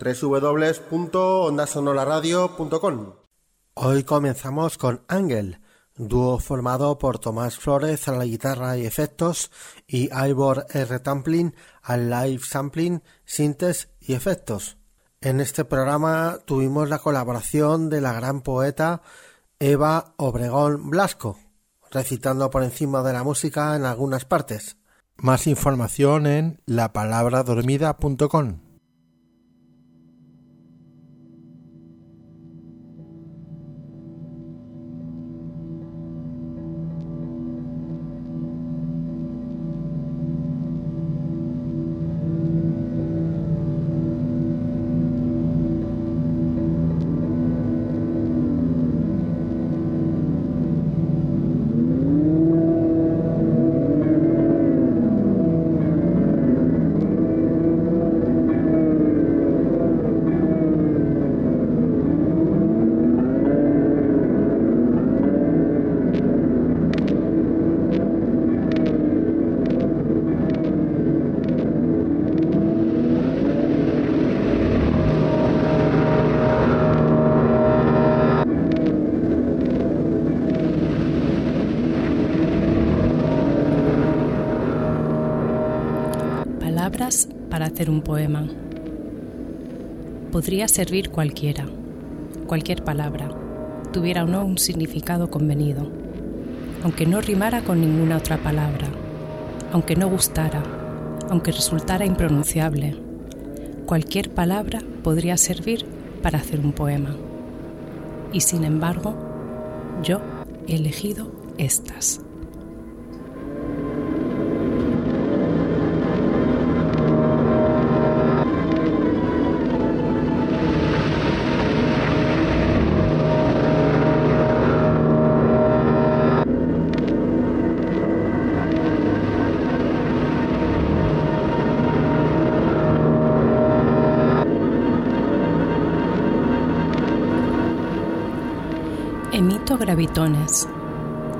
www.ondasonoraradio.com. Hoy comenzamos con Ángel, dúo formado por Tomás Flores a la guitarra y efectos y Ivor R. Tamplin al live sampling, sintes y efectos. En este programa tuvimos la colaboración de la gran poeta Eva Obregón Blasco recitando por encima de la música en algunas partes. Más información en lapalabradormida.com. hacer un poema. Podría servir cualquiera, cualquier palabra, tuviera o no un significado convenido, aunque no rimara con ninguna otra palabra, aunque no gustara, aunque resultara impronunciable. Cualquier palabra podría servir para hacer un poema. Y sin embargo, yo he elegido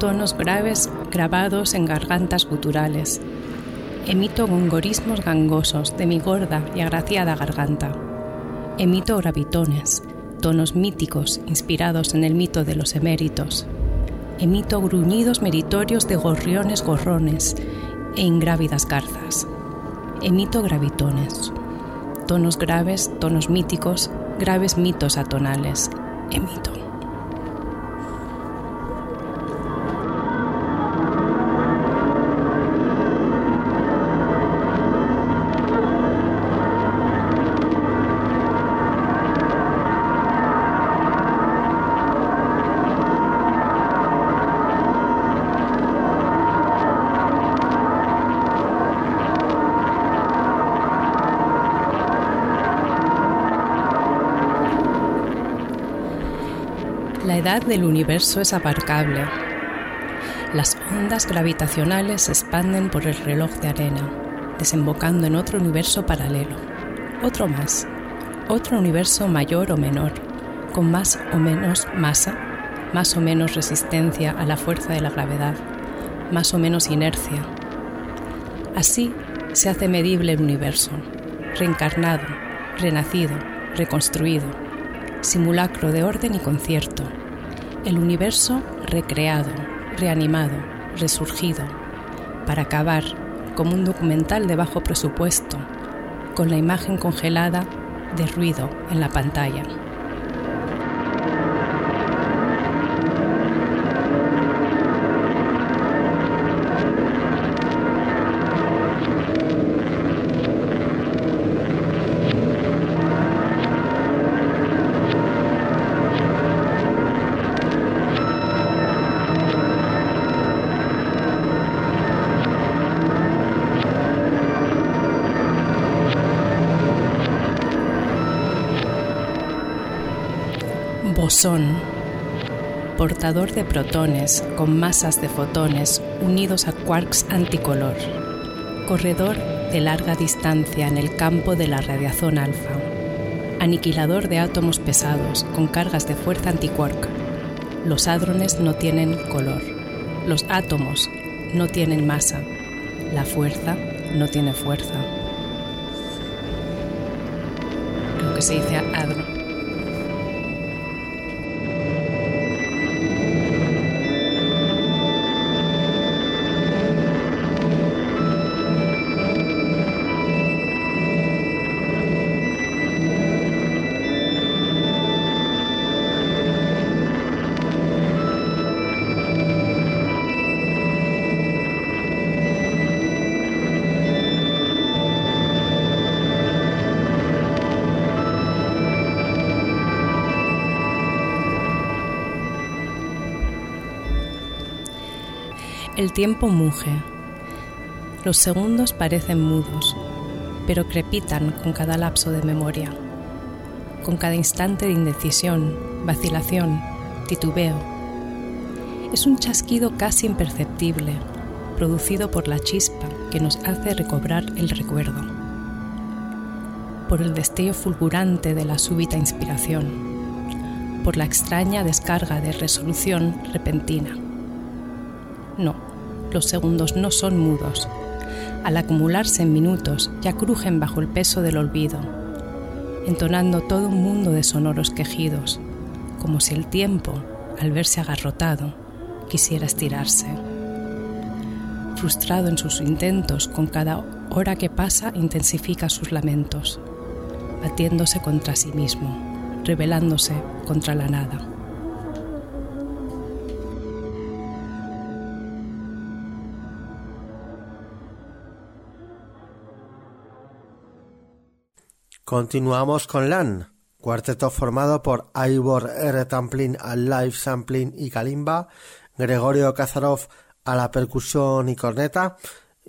tonos graves grabados en gargantas guturales. Emito gongorismos gangosos de mi gorda y agraciada garganta. Emito gravitones, tonos míticos inspirados en el mito de los eméritos. Emito gruñidos meritorios de gorriones gorrones e ingrávidas garzas. Emito gravitones, tonos graves, tonos míticos, graves mitos atonales. Emito. Del universo es aparcable. Las ondas gravitacionales se expanden por el reloj de arena, desembocando en otro universo paralelo, otro más, otro universo mayor o menor, con más o menos masa, más o menos resistencia a la fuerza de la gravedad, más o menos inercia. Así se hace medible el universo, reencarnado, renacido, reconstruido, simulacro de orden y concierto, el universo recreado, reanimado, resurgido, para acabar como un documental de bajo presupuesto, con la imagen congelada de ruido en la pantalla. Bosón, portador de protones con masas de fotones unidos a quarks anticolor, corredor de larga distancia en el campo de la radiación alfa, aniquilador de átomos pesados con cargas de fuerza antiquark. Los hadrones no tienen color, los átomos no tienen masa, la fuerza no tiene fuerza. Lo que se dice hadron. El tiempo muge. Los segundos parecen mudos, pero crepitan con cada lapso de memoria, con cada instante de indecisión, vacilación, titubeo. Es un chasquido casi imperceptible, producido por la chispa que nos hace recobrar el recuerdo, por el destello fulgurante de la súbita inspiración, por la extraña descarga de resolución repentina. Los segundos no son mudos. Al acumularse en minutos ya crujen bajo el peso del olvido, entonando todo un mundo de sonoros quejidos, como si el tiempo, al verse agarrotado, quisiera estirarse. Frustrado en sus intentos, con cada hora que pasa intensifica sus lamentos, batiéndose contra sí mismo, rebelándose contra la nada. Continuamos con LAN, cuarteto formado por Ivor R. Tamplin al live sampling y kalimba, Gregorio Kazarov a la percusión y corneta,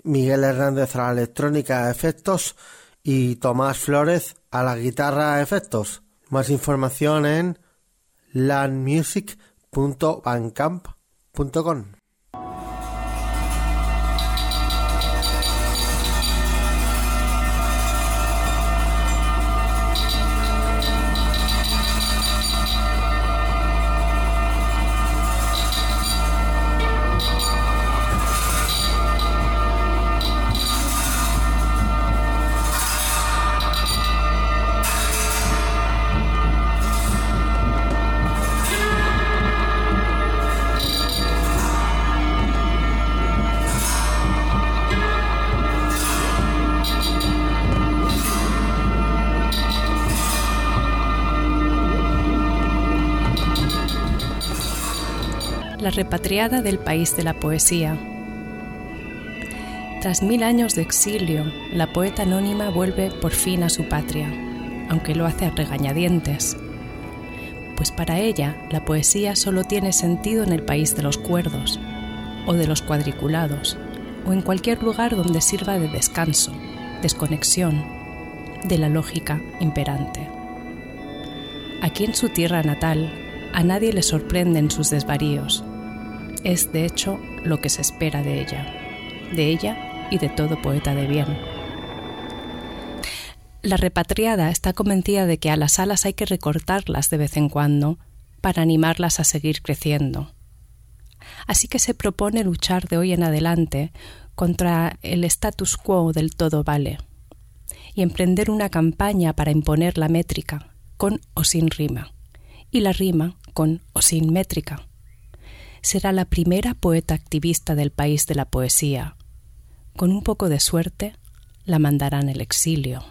Miguel Hernández a la electrónica efectos y Tomás Flores a la guitarra efectos. Más información en landmusic.bandcamp.com. repatriada del país de la poesía. Tras mil años de exilio, la poeta anónima vuelve por fin a su patria, aunque lo hace a regañadientes. Pues para ella la poesía solo tiene sentido en el país de los cuerdos, o de los cuadriculados, o en cualquier lugar donde sirva de descanso, desconexión, de la lógica imperante. Aquí en su tierra natal, a nadie le sorprenden sus desvaríos, es de hecho lo que se espera de ella, de ella y de todo poeta de bien. La repatriada está convencida de que a las alas hay que recortarlas de vez en cuando para animarlas a seguir creciendo. Así que se propone luchar de hoy en adelante contra el status quo del todo vale y emprender una campaña para imponer la métrica con o sin rima y la rima con o sin métrica será la primera poeta activista del país de la poesía. Con un poco de suerte, la mandarán al exilio.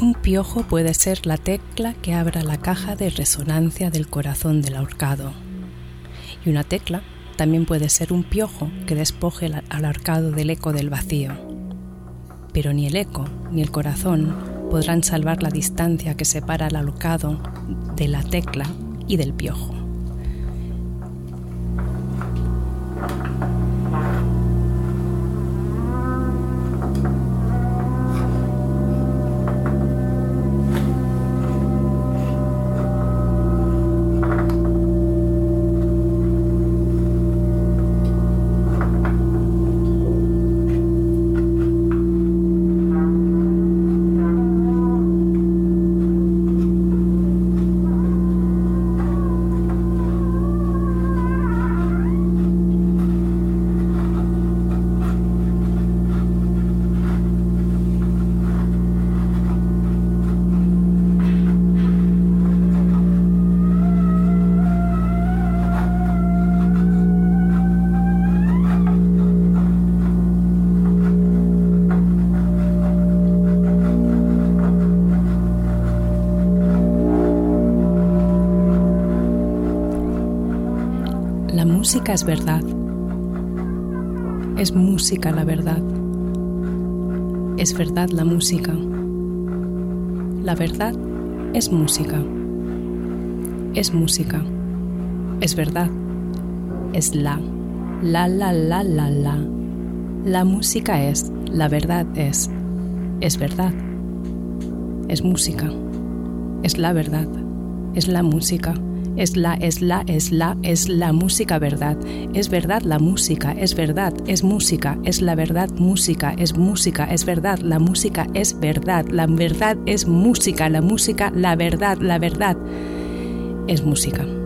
Un piojo puede ser la tecla que abra la caja de resonancia del corazón del ahorcado. Y una tecla también puede ser un piojo que despoje al ahorcado del eco del vacío. Pero ni el eco ni el corazón podrán salvar la distancia que separa al ahorcado de la tecla y del piojo. Es verdad. Es música la verdad. Es verdad la música. La verdad es música. Es música. Es verdad. Es la. La, la, la, la, la. La música es. La verdad es. Es verdad. Es música. Es la verdad. Es la música es la, es la, es la, es la música verdad. Es verdad la música, es verdad, es música, es la verdad música, es música, es verdad, la música es verdad, la verdad es música, la música, la verdad, la verdad es música.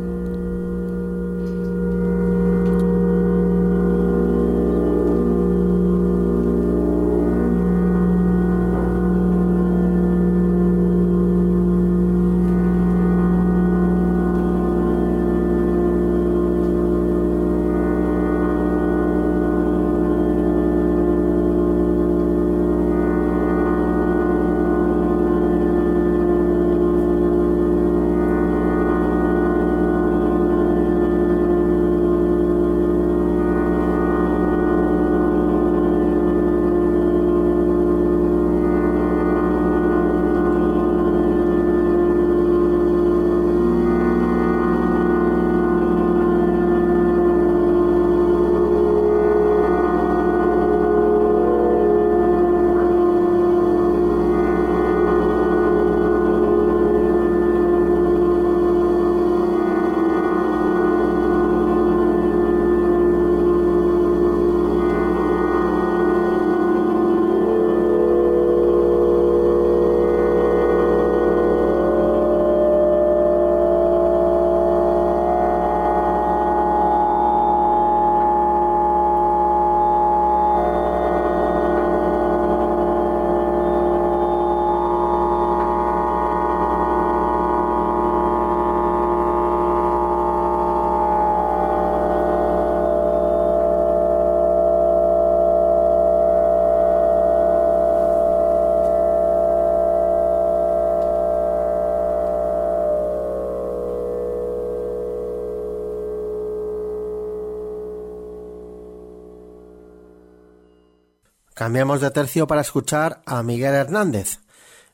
Cambiamos de tercio para escuchar a Miguel Hernández,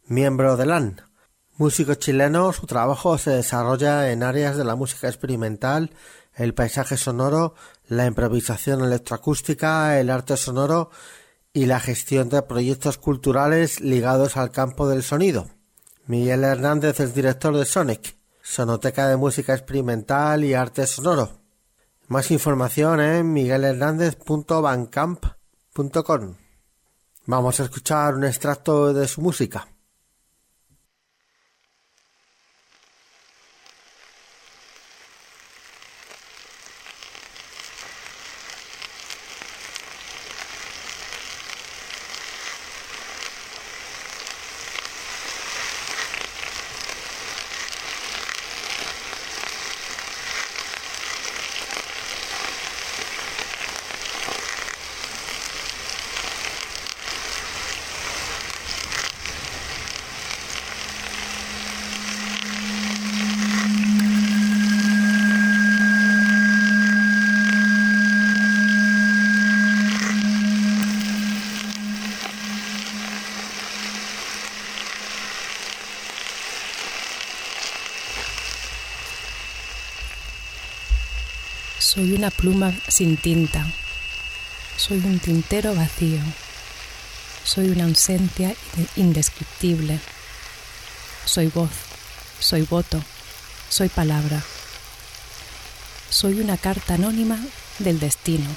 miembro de LAN. Músico chileno, su trabajo se desarrolla en áreas de la música experimental, el paisaje sonoro, la improvisación electroacústica, el arte sonoro y la gestión de proyectos culturales ligados al campo del sonido. Miguel Hernández es director de Sonic, Sonoteca de Música Experimental y Arte Sonoro. Más información en miguelhernandez.bancamp.com. Vamos a escuchar un extracto de su música. Pluma sin tinta. Soy un tintero vacío. Soy una ausencia indescriptible. Soy voz. Soy voto. Soy palabra. Soy una carta anónima del destino.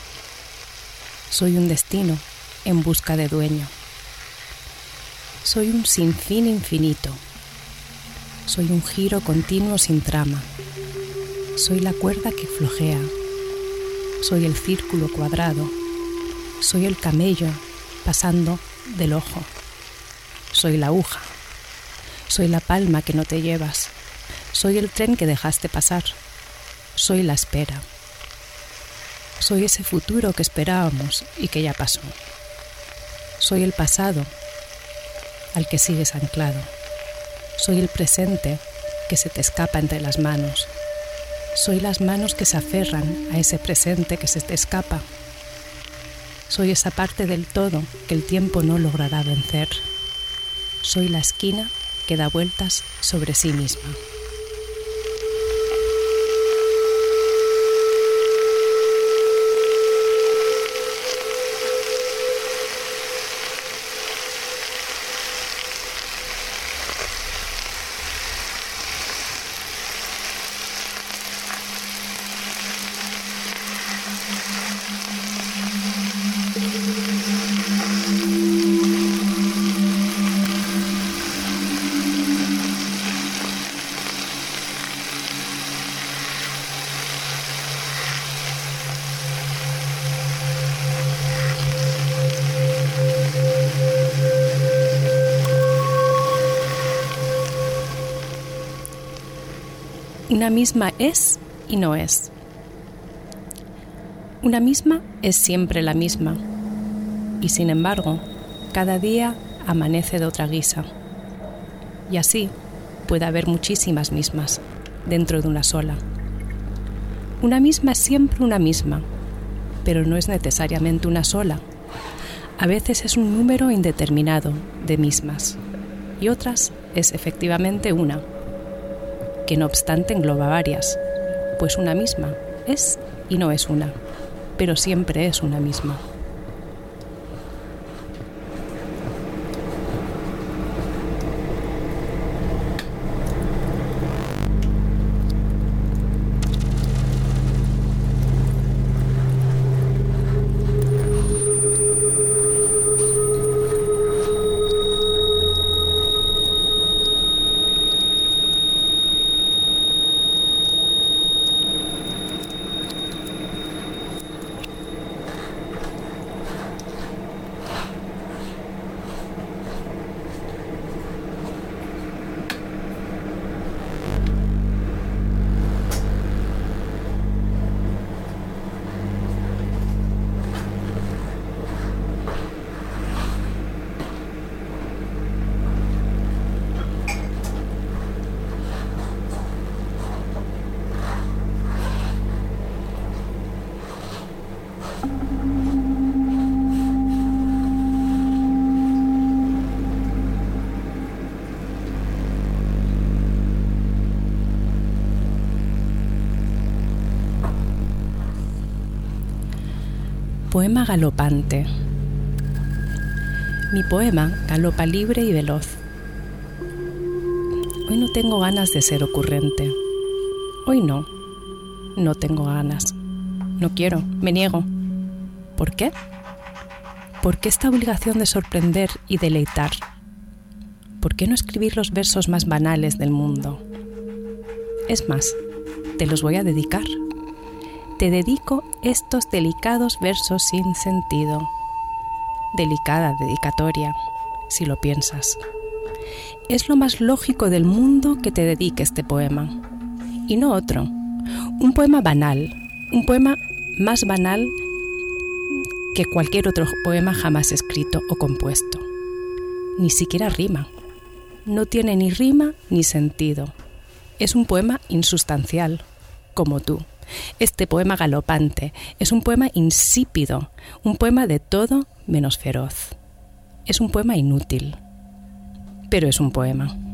Soy un destino en busca de dueño. Soy un sinfín infinito. Soy un giro continuo sin trama. Soy la cuerda que flojea. Soy el círculo cuadrado. Soy el camello pasando del ojo. Soy la aguja. Soy la palma que no te llevas. Soy el tren que dejaste pasar. Soy la espera. Soy ese futuro que esperábamos y que ya pasó. Soy el pasado al que sigues anclado. Soy el presente que se te escapa entre las manos. Soy las manos que se aferran a ese presente que se te escapa. Soy esa parte del todo que el tiempo no logrará vencer. Soy la esquina que da vueltas sobre sí misma. Una misma es y no es. Una misma es siempre la misma y sin embargo, cada día amanece de otra guisa. Y así puede haber muchísimas mismas dentro de una sola. Una misma es siempre una misma, pero no es necesariamente una sola. A veces es un número indeterminado de mismas y otras es efectivamente una que no obstante engloba varias, pues una misma es y no es una, pero siempre es una misma. Poema galopante. Mi poema galopa libre y veloz. Hoy no tengo ganas de ser ocurrente. Hoy no. No tengo ganas. No quiero. Me niego. ¿Por qué? ¿Por qué esta obligación de sorprender y deleitar? ¿Por qué no escribir los versos más banales del mundo? Es más, te los voy a dedicar te dedico estos delicados versos sin sentido. Delicada dedicatoria, si lo piensas. Es lo más lógico del mundo que te dedique este poema, y no otro. Un poema banal, un poema más banal que cualquier otro poema jamás escrito o compuesto. Ni siquiera rima. No tiene ni rima ni sentido. Es un poema insustancial, como tú. Este poema galopante es un poema insípido, un poema de todo menos feroz. Es un poema inútil, pero es un poema.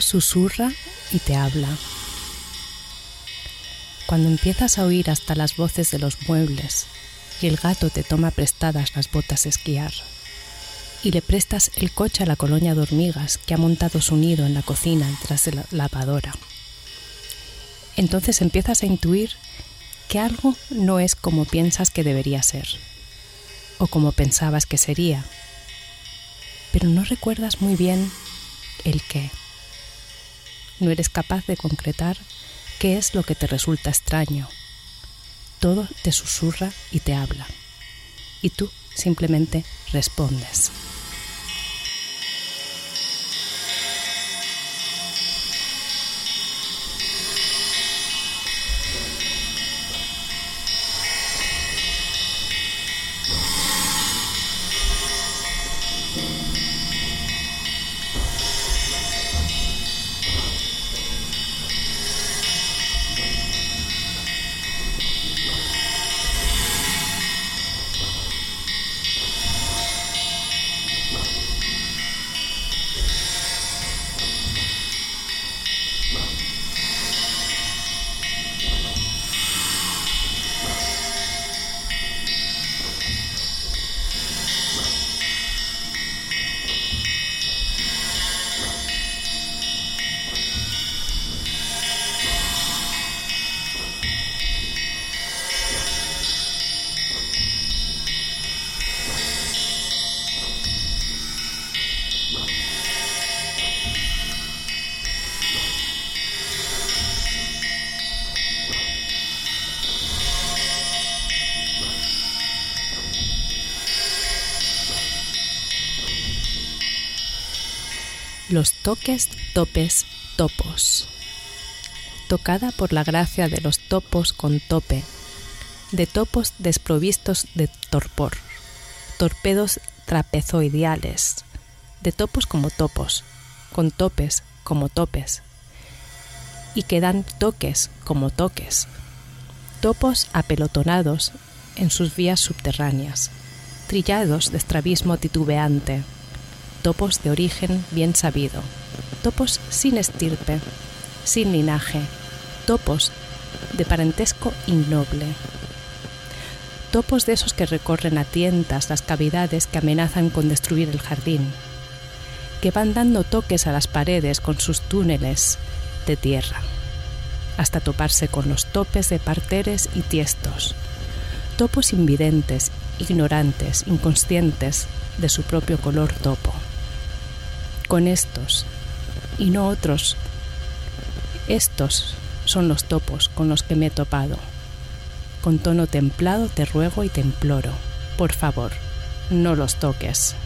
Susurra y te habla. Cuando empiezas a oír hasta las voces de los muebles y el gato te toma prestadas las botas a esquiar y le prestas el coche a la colonia de hormigas que ha montado su nido en la cocina tras la lavadora. Entonces empiezas a intuir que algo no es como piensas que debería ser o como pensabas que sería, pero no recuerdas muy bien el qué. No eres capaz de concretar qué es lo que te resulta extraño. Todo te susurra y te habla, y tú simplemente respondes. Los toques, topes, topos. Tocada por la gracia de los topos con tope, de topos desprovistos de torpor, torpedos trapezoidiales, de topos como topos, con topes como topes, y que dan toques como toques, topos apelotonados en sus vías subterráneas, trillados de estrabismo titubeante, topos de origen bien sabido, topos sin estirpe, sin linaje, topos de parentesco innoble, topos de esos que recorren a tientas las cavidades que amenazan con destruir el jardín, que van dando toques a las paredes con sus túneles de tierra, hasta toparse con los topes de parteres y tiestos, topos invidentes, ignorantes, inconscientes de su propio color topo con estos y no otros. Estos son los topos con los que me he topado. Con tono templado te ruego y te imploro, por favor, no los toques.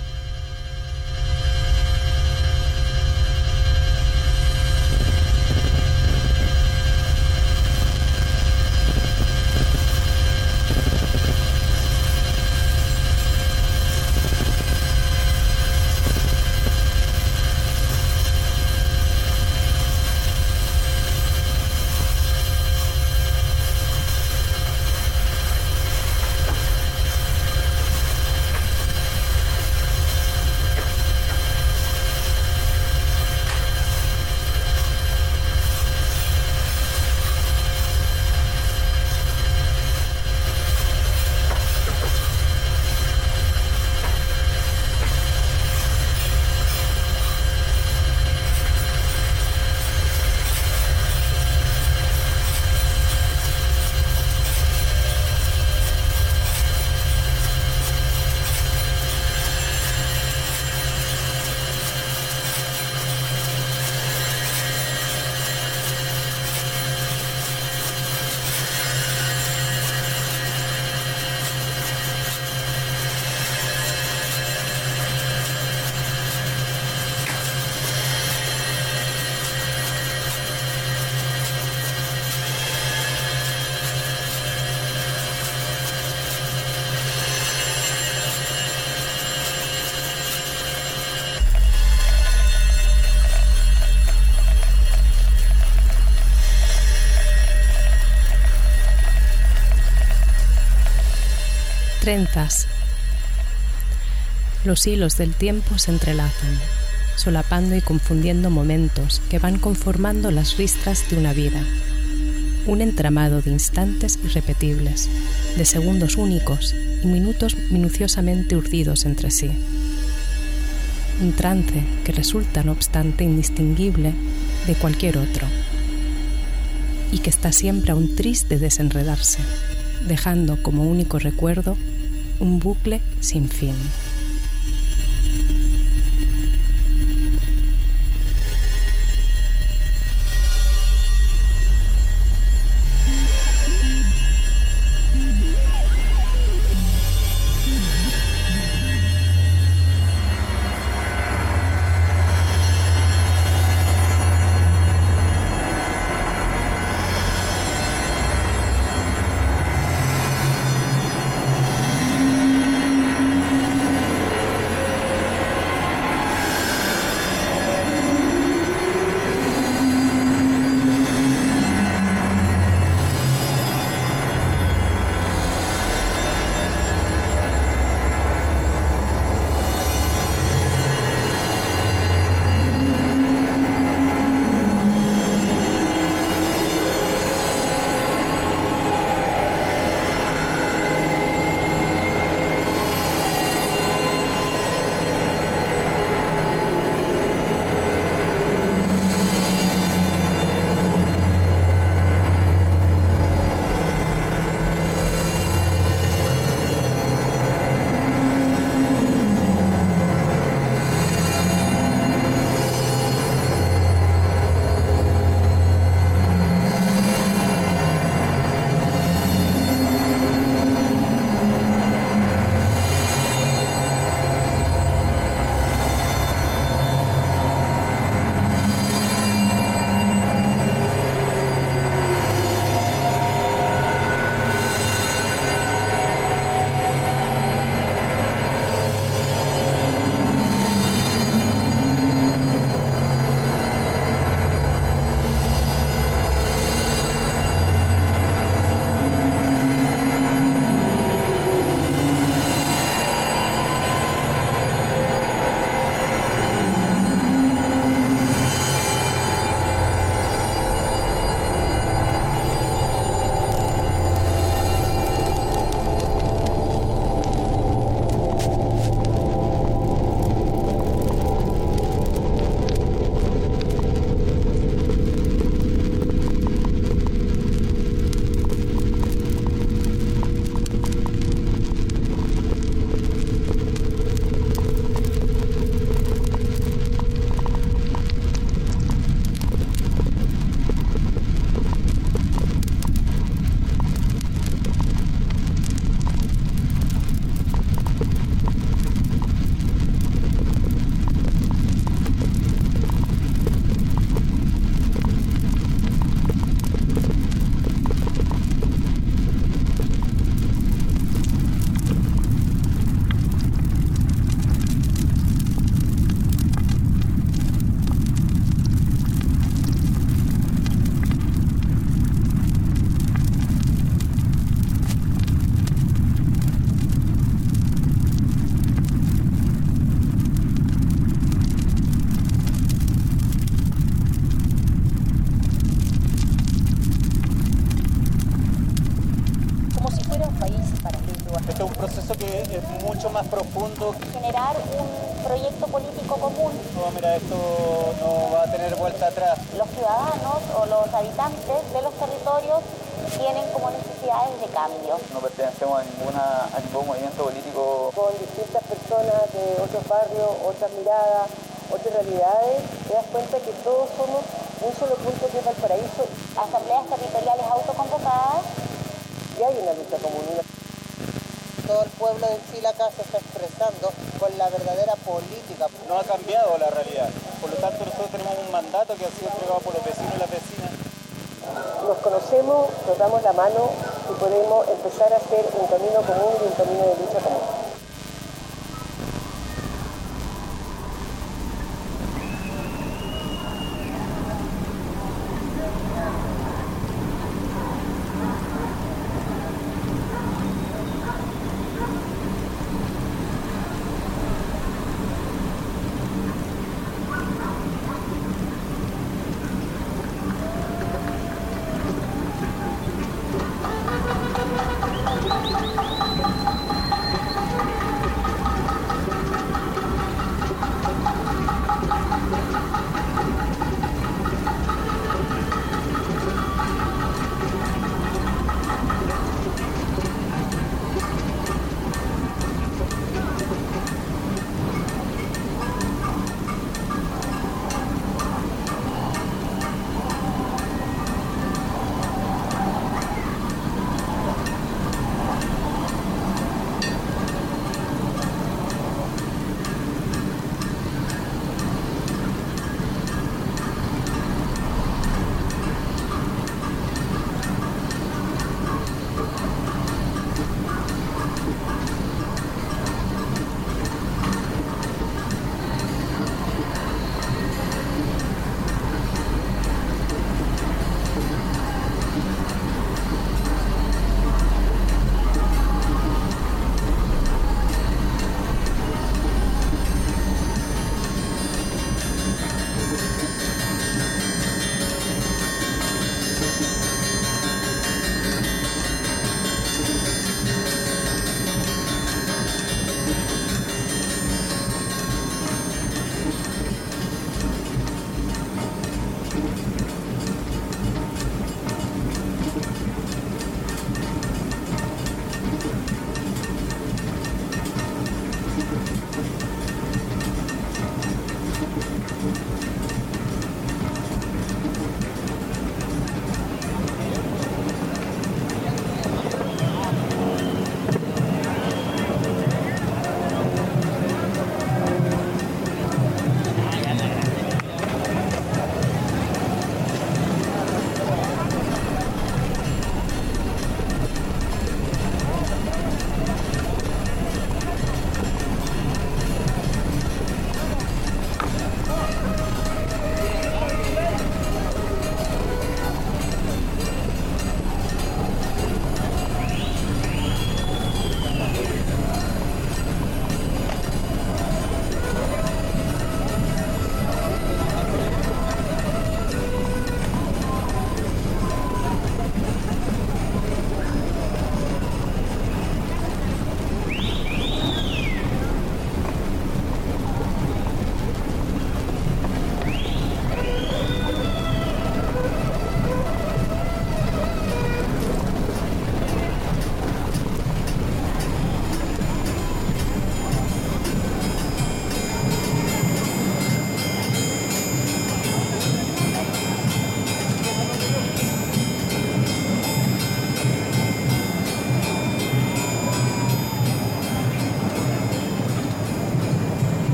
Trenzas. Los hilos del tiempo se entrelazan. solapando y confundiendo momentos que van conformando las ristras de una vida. Un entramado de instantes irrepetibles, de segundos únicos y minutos minuciosamente urdidos entre sí. Un trance que resulta, no obstante, indistinguible de cualquier otro y que está siempre aún triste de desenredarse, dejando como único recuerdo un bucle sin fin. un proyecto político común. No, mira, esto no va a tener vuelta atrás. Los ciudadanos o los habitantes de los territorios tienen como necesidades de cambio. No pertenecemos a, ninguna, ningún movimiento político. Con distintas personas de otros barrios, otras miradas, otras realidades, te das cuenta que todos somos un solo punto que es Valparaíso. Asambleas territoriales autoconvocadas. Y hay una lucha común. Todo el pueblo de Chile se está expresando la verdadera política. No ha cambiado la realidad. Por lo tanto, nosotros tenemos un mandato que ha sido entregado por los vecinos y las vecinas. Nos conocemos, nos damos la mano y podemos empezar a hacer un camino común y un camino de lucha común.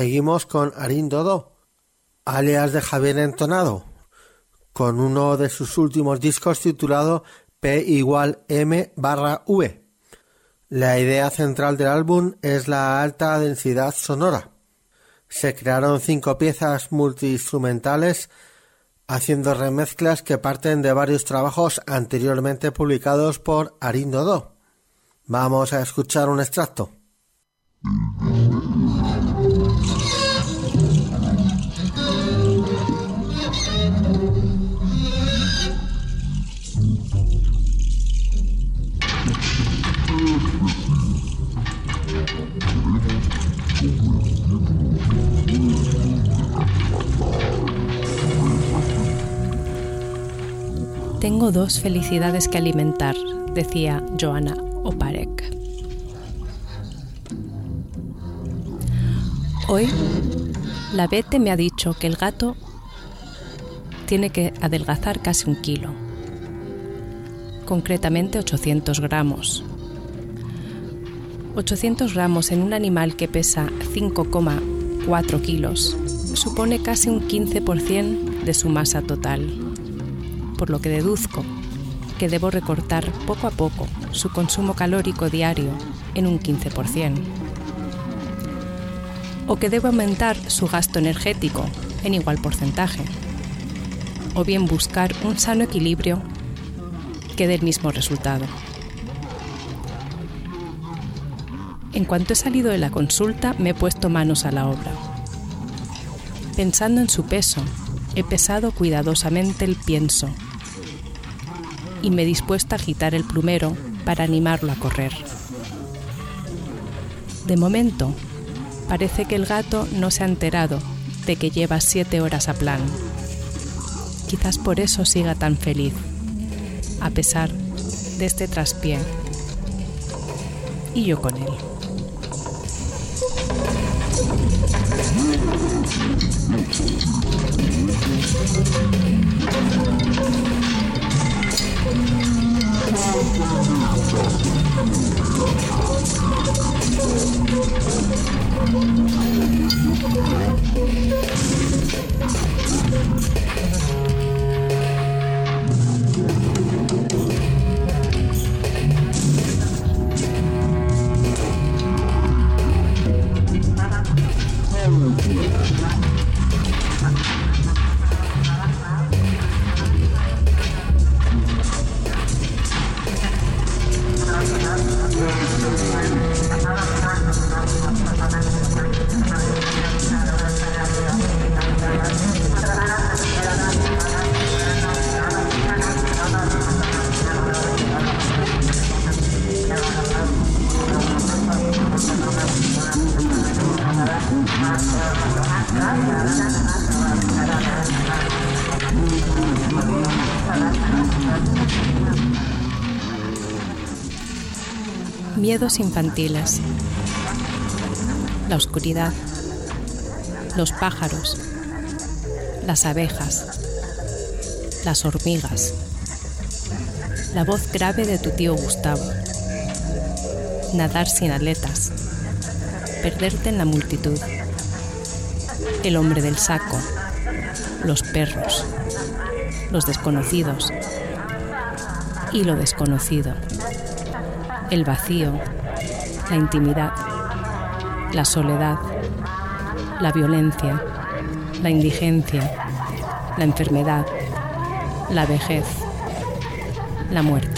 Seguimos con Arin Dodo, alias de Javier Entonado, con uno de sus últimos discos titulado P igual M barra V. La idea central del álbum es la alta densidad sonora. Se crearon cinco piezas multiinstrumentales haciendo remezclas que parten de varios trabajos anteriormente publicados por Arin Dodo. Vamos a escuchar un extracto. Tengo dos felicidades que alimentar, decía Joana Oparek. Hoy, la Bete me ha dicho que el gato tiene que adelgazar casi un kilo, concretamente 800 gramos. 800 gramos en un animal que pesa 5,4 kilos supone casi un 15% de su masa total, por lo que deduzco que debo recortar poco a poco su consumo calórico diario en un 15%, o que debo aumentar su gasto energético en igual porcentaje, o bien buscar un sano equilibrio que dé el mismo resultado. En cuanto he salido de la consulta me he puesto manos a la obra. Pensando en su peso, he pesado cuidadosamente el pienso y me he dispuesto a agitar el plumero para animarlo a correr. De momento, parece que el gato no se ha enterado de que lleva siete horas a plan. Quizás por eso siga tan feliz, a pesar de este traspié. Y yo con él. Yeah. Infantiles. La oscuridad. Los pájaros. Las abejas. Las hormigas. La voz grave de tu tío Gustavo. Nadar sin aletas. Perderte en la multitud. El hombre del saco. Los perros. Los desconocidos. Y lo desconocido el vacío, la intimidad, la soledad, la violencia, la indigencia, la enfermedad, la vejez, la muerte.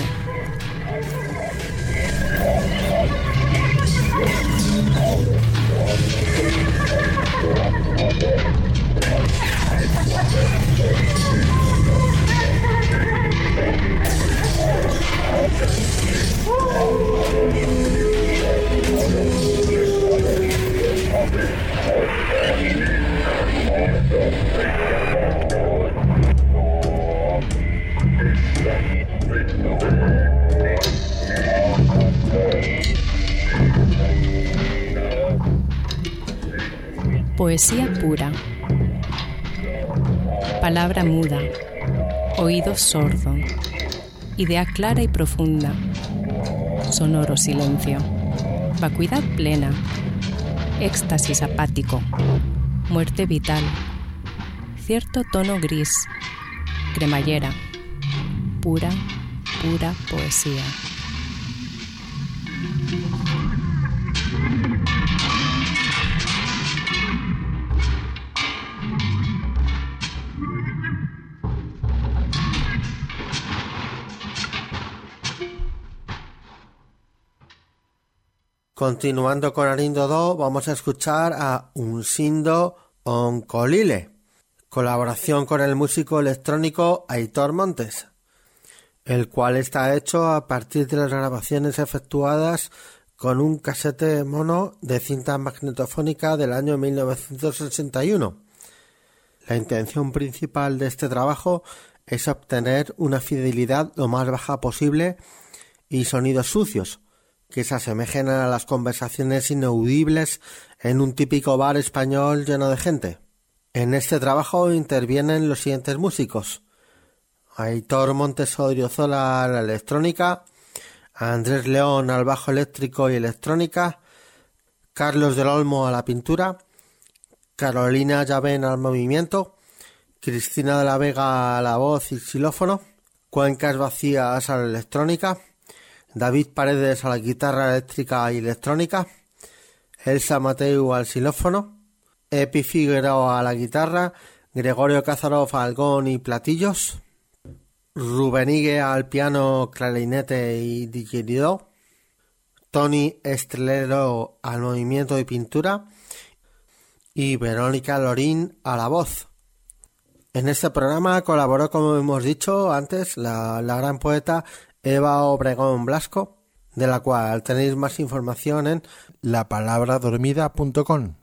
Poesía pura. Palabra muda. Oído sordo. Idea clara y profunda. Sonoro silencio. Vacuidad plena. Éxtasis apático. Muerte vital. Cierto tono gris. Cremallera. Pura, pura poesía. Continuando con Arindo Do, vamos a escuchar a Un Sindo Oncolile, colaboración con el músico electrónico Aitor Montes, el cual está hecho a partir de las grabaciones efectuadas con un casete mono de cinta magnetofónica del año 1961. La intención principal de este trabajo es obtener una fidelidad lo más baja posible y sonidos sucios, que se asemejen a las conversaciones inaudibles en un típico bar español lleno de gente. En este trabajo intervienen los siguientes músicos. Aitor Montesorio Zola a la electrónica, Andrés León al bajo eléctrico y electrónica, Carlos del Olmo a la pintura, Carolina Llavén al movimiento, Cristina de la Vega a la voz y xilófono, Cuencas Vacías a la electrónica, David Paredes a la guitarra eléctrica y electrónica, Elsa Mateu al xilófono, Epi Figueroa a la guitarra, Gregorio Cazarov al gong y platillos, Rubenigue al piano, clarinete y didgeridoo, Tony Estrelero al movimiento y pintura y Verónica Lorín a la voz. En este programa colaboró, como hemos dicho antes, la, la gran poeta Eva Obregón Blasco, de la cual tenéis más información en lapalabradormida.com.